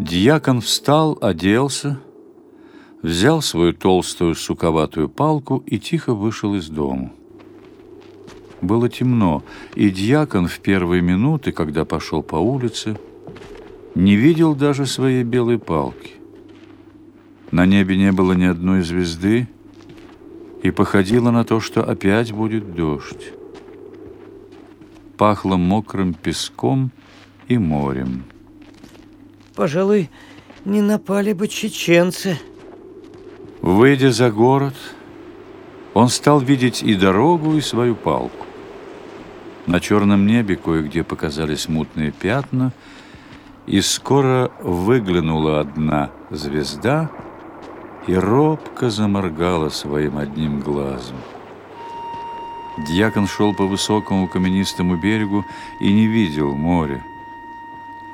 Дьякон встал, оделся, взял свою толстую суковатую палку и тихо вышел из дому. Было темно, и дьякон в первые минуты, когда пошел по улице, не видел даже своей белой палки. На небе не было ни одной звезды, и походило на то, что опять будет дождь. Пахло мокрым песком и морем. Пожалуй, не напали бы чеченцы. Выйдя за город, он стал видеть и дорогу, и свою палку. На черном небе кое-где показались мутные пятна, и скоро выглянула одна звезда и робко заморгала своим одним глазом. Дьякон шел по высокому каменистому берегу и не видел моря.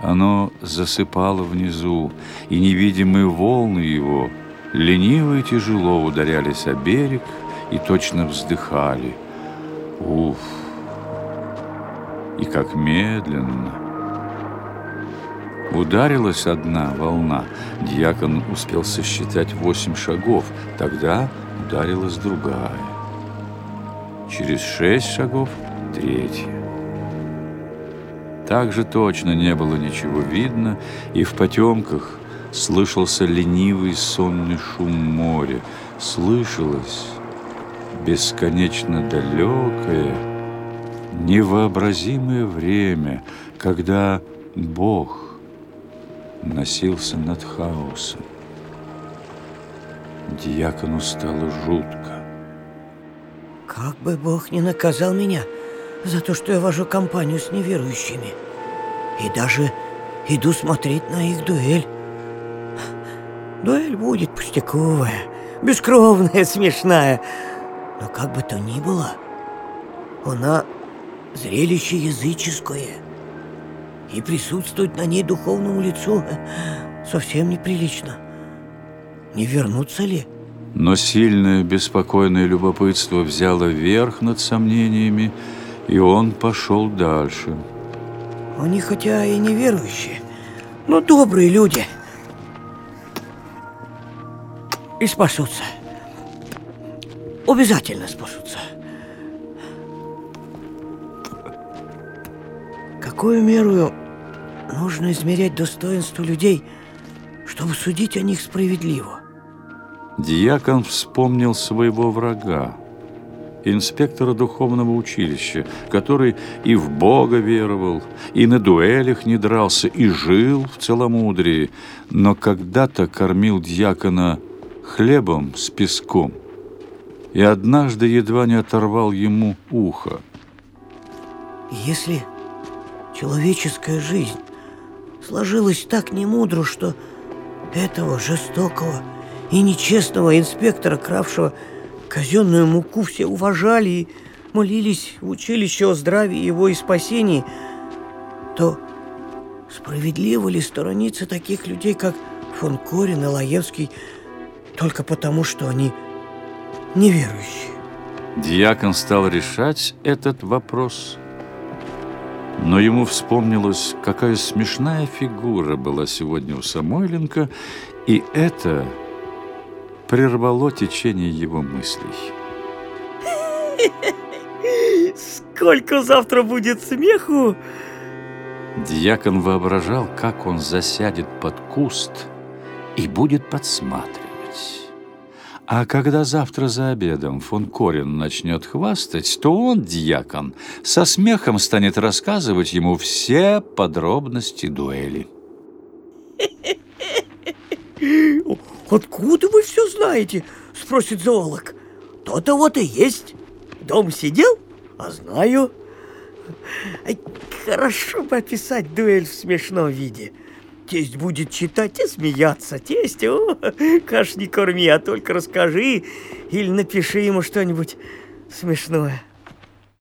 Оно засыпало внизу, и невидимые волны его лениво и тяжело ударялись о берег и точно вздыхали. Уф! И как медленно! Ударилась одна волна. Дьякон успел сосчитать восемь шагов. Тогда ударилась другая. Через шесть шагов – третья. Также точно не было ничего видно, и в потемках слышался ленивый сонный шум моря. Слышалось бесконечно далекое, невообразимое время, когда Бог носился над хаосом. Дьякону стало жутко. Как бы Бог не наказал меня – за то, что я вожу компанию с неверующими. И даже иду смотреть на их дуэль. Дуэль будет пустяковая, бескровная, смешная. Но как бы то ни было, она зрелище языческое. И присутствовать на ней духовному лицу совсем неприлично. Не вернуться ли? Но сильное беспокойное любопытство взяло верх над сомнениями, и он пошел дальше. Они хотя и неверующие, но добрые люди. И спасутся. Обязательно спасутся. Какую меру нужно измерять достоинство людей, чтобы судить о них справедливо? Дьякон вспомнил своего врага инспектора духовного училища, который и в Бога веровал, и на дуэлях не дрался, и жил в целомудрии, но когда-то кормил дьякона хлебом с песком и однажды едва не оторвал ему ухо. Если человеческая жизнь сложилась так немудро, что этого жестокого и нечестного инспектора, кравшего Казенную муку все уважали и молились в училище о здравии его и спасении, то справедливо ли сторониться таких людей, как фон Корин и Лаевский, только потому, что они неверующие? Дьякон стал решать этот вопрос, но ему вспомнилось, какая смешная фигура была сегодня у Самойленко, и это прервало течение его мыслей. Сколько завтра будет смеху! Дьякон воображал, как он засядет под куст и будет подсматривать. А когда завтра за обедом фон Корин начнет хвастать, то он, дьякон, со смехом станет рассказывать ему все подробности дуэли. «Откуда вы все знаете?» – спросит зоолог. «То-то вот и есть. Дом сидел, а знаю». Хорошо бы описать дуэль в смешном виде. Тесть будет читать и смеяться. Тесть, о, каш не корми, а только расскажи или напиши ему что-нибудь смешное.